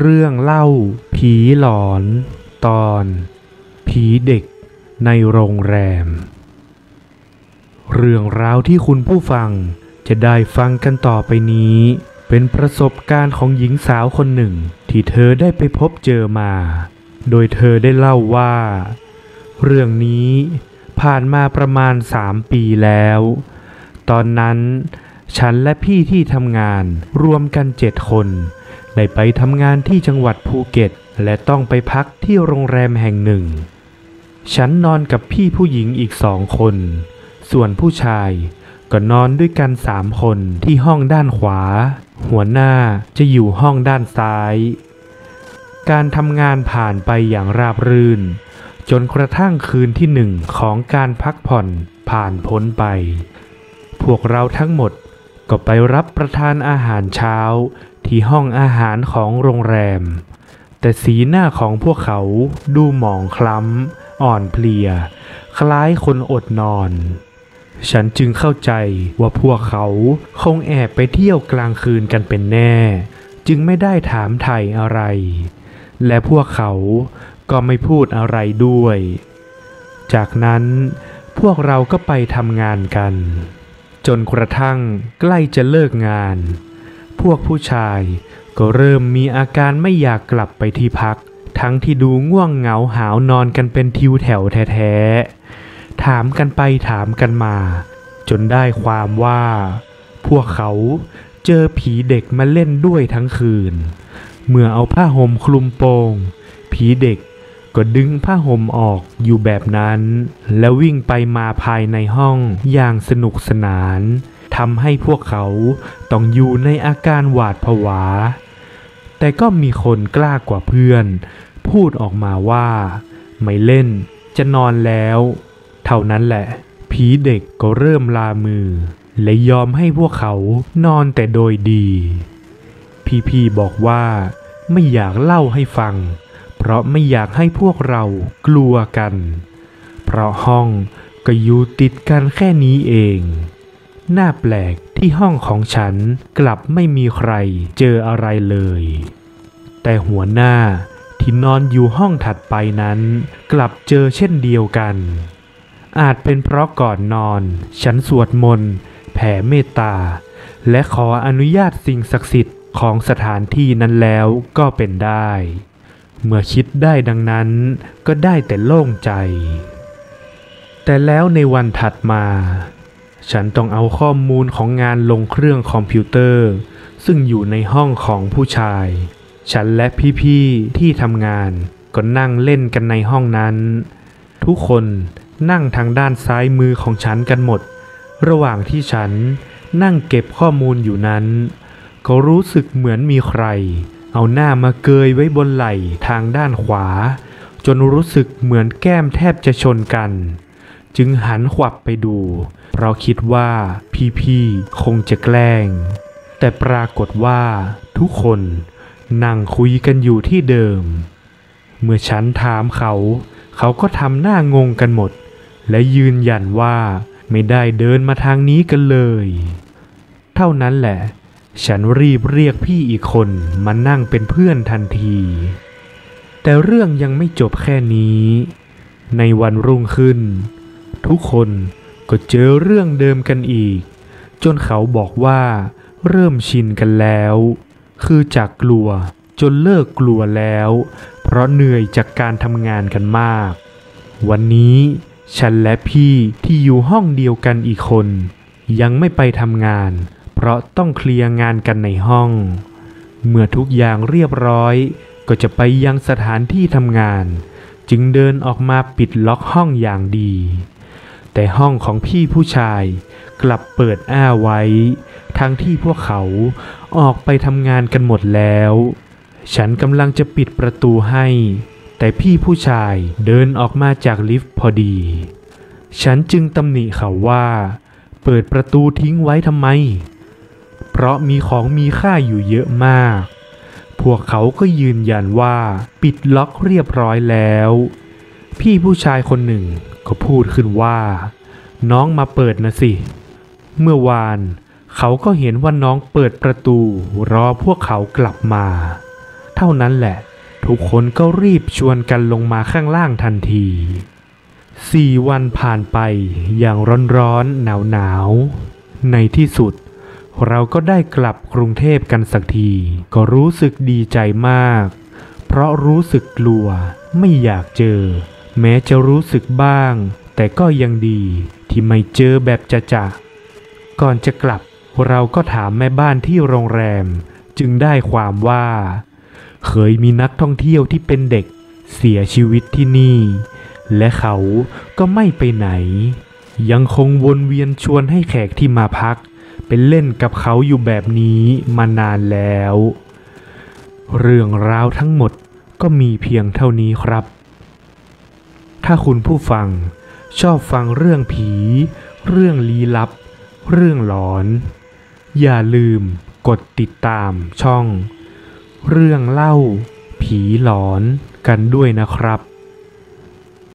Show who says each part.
Speaker 1: เรื่องเล่า ผีหลอน ตอน ผีเด็กในโรงแรม เรื่องราวที่คุณผู้ฟังจะได้ฟังกันต่อไปนี้ เป็นประสบการณ์ของหญิงสาวคนหนึ่งที่เธอได้ไปพบเจอมา โดยเธอได้เล่าว่า เรื่องนี้ผ่านมาประมาณสามปีแล้ว ตอนนั้นฉันและพี่ที่ทำงานรวมกันเจ็ดคน ได้ไปทำงานที่จังหวัดภูเก็ต และต้องไปพักที่โรงแรมแห่งหนึ่ง ฉันนอนกับพี่ผู้หญิงอีกสองคน ส่วนผู้ชายก็นอนด้วยกันสามคนที่ห้องด้านขวา หัวหน้าจะอยู่ห้องด้านซ้าย การทำงานผ่านไปอย่างราบรื่น จนกระทั่งคืนที่หนึ่งของการพักผ่อนผ่านพ้นไป พวกเราทั้งหมด ก็ไปรับประทานอาหารเช้าที่ห้องอาหารของโรงแรม แต่สีหน้าของพวกเขาดูหมองคล้ำ อ่อนเพลีย คล้ายคนอดนอน ฉันจึงเข้าใจว่าพวกเขาคงแอบไปเที่ยวกลางคืนกันเป็นแน่ จึงไม่ได้ถามไถ่อะไร และพวกเขาก็ไม่พูดอะไรด้วย จากนั้นพวกเราก็ไปทำงานกัน จนกระทั่งใกล้จะเลิกงาน พวกผู้ชายก็เริ่มมีอาการไม่อยากกลับไปที่พัก ทั้งที่ดูง่วงเหงาหาวนอนกันเป็นทิวแถวแท้ๆ ถามกันไปถามกันมา จนได้ความว่า พวกเขาเจอผีเด็กมาเล่นด้วยทั้งคืน เมื่อเอาผ้าห่มคลุมโปง ผีเด็ก ก็ดึงผ้าห่มออกอยู่แบบนั้น แล้ววิ่งไปมาภายในห้องอย่างสนุกสนานทำให้พวกเขาต้องอยู่ในอาการหวาดผวา แต่ก็มีคนกล้ากว่าเพื่อน พูดออกมาว่า ไม่เล่นจะนอนแล้ว เท่านั้นแหละ ผีเด็กก็เริ่มลามือ และยอมให้พวกเขานอนแต่โดยดี พี่ๆบอกว่าไม่อยากเล่าให้ฟัง เพราะไม่อยากให้พวกเรากลัวกัน เพราะห้องก็อยู่ติดกันแค่นี้เอง น่าแปลกที่ห้องของฉันกลับไม่มีใครเจออะไรเลย แต่หัวหน้าที่นอนอยู่ห้องถัดไปนั้น กลับเจอเช่นเดียวกัน อาจเป็นเพราะก่อนนอน ฉันสวดมนต์แผ่เมตตา และขออนุญาตสิ่งศักดิ์สิทธิ์ของสถานที่นั้นแล้วก็เป็นได้ เมื่อคิดได้ดังนั้นก็ได้แต่โล่งใจ แต่แล้วในวันถัดมา ฉันต้องเอาข้อมูลของงานลงเครื่องคอมพิวเตอร์ ซึ่งอยู่ในห้องของผู้ชาย ฉันและพี่ ๆ ที่ทำงานก็นั่งเล่นกันในห้องนั้น ทุกคนนั่งทางด้านซ้ายมือของฉันกันหมด ระหว่างที่ฉันนั่งเก็บข้อมูลอยู่นั้น ก็รู้สึกเหมือนมีใคร เอาหน้ามาเกยไว้บนไหล่ทางด้านขวา จนรู้สึกเหมือนแก้มแทบจะชนกัน จึงหันขวับไปดู เพราะคิดว่าพี่ๆคงจะแกล้ง แต่ปรากฏว่า ทุกคนนั่งคุยกันอยู่ที่เดิม เมื่อฉันถามเขา เขาก็ทำหน้างงกันหมด และยืนยันว่าไม่ได้เดินมาทางนี้กันเลย เท่านั้นแหละ ฉันรีบเรียกพี่อีกคนมานั่งเป็นเพื่อนทันที แต่เรื่องยังไม่จบแค่นี้ ในวันรุ่งขึ้น ทุกคนก็เจอเรื่องเดิมกันอีก จนเขาบอกว่า เริ่มชินกันแล้ว คือจากกลัวจนเลิกกลัวแล้ว เพราะเหนื่อยจากการทำงานกันมาก วันนี้ฉันและพี่ที่อยู่ห้องเดียวกันอีกคน ยังไม่ไปทำงาน เพราะต้องเคลียร์งานกันในห้อง เมื่อทุกอย่างเรียบร้อย ก็จะไปยังสถานที่ทำงาน จึงเดินออกมาปิดล็อกห้องอย่างดี แต่ห้องของพี่ผู้ชายกลับเปิดอ้าไว้ ทั้งที่พวกเขาออกไปทำงานกันหมดแล้ว ฉันกำลังจะปิดประตูให้ แต่พี่ผู้ชายเดินออกมาจากลิฟต์พอดี ฉันจึงตำหนิเขาว่า เปิดประตูทิ้งไว้ทำไม เพราะมีของมีค่าอยู่เยอะมาก พวกเขาก็ยืนยันว่าปิดล็อกเรียบร้อยแล้ว พี่ผู้ชายคนหนึ่งก็พูดขึ้นว่า น้องมาเปิดนะสิ เมื่อวานเขาก็เห็นว่าน้องเปิดประตูรอพวกเขากลับมา เท่านั้นแหละ ทุกคนก็รีบชวนกันลงมาข้างล่างทันทีสี่วันผ่านไปอย่างร้อนๆหนาวๆในที่สุด เราก็ได้กลับกรุงเทพกันสักที ก็รู้สึกดีใจมาก เพราะรู้สึกกลัว ไม่อยากเจอ แม้จะรู้สึกบ้าง แต่ก็ยังดีที่ไม่เจอแบบจะจะก่อนจะกลับ เราก็ถามแม่บ้านที่โรงแรม จึงได้ความว่า เคยมีนักท่องเที่ยวที่เป็นเด็ก เสียชีวิตที่นี่ และเขาก็ไม่ไปไหน ยังคงวนเวียนชวนให้แขกที่มาพัก เป็นเล่นกับเขาอยู่แบบนี้มานานแล้ว เรื่องราวทั้งหมดก็มีเพียงเท่านี้ครับ ถ้าคุณผู้ฟังชอบฟังเรื่องผี เรื่องลี้ลับ เรื่องหลอน อย่าลืมกดติดตามช่อง เรื่องเล่า ผีหลอนกันด้วยนะครับ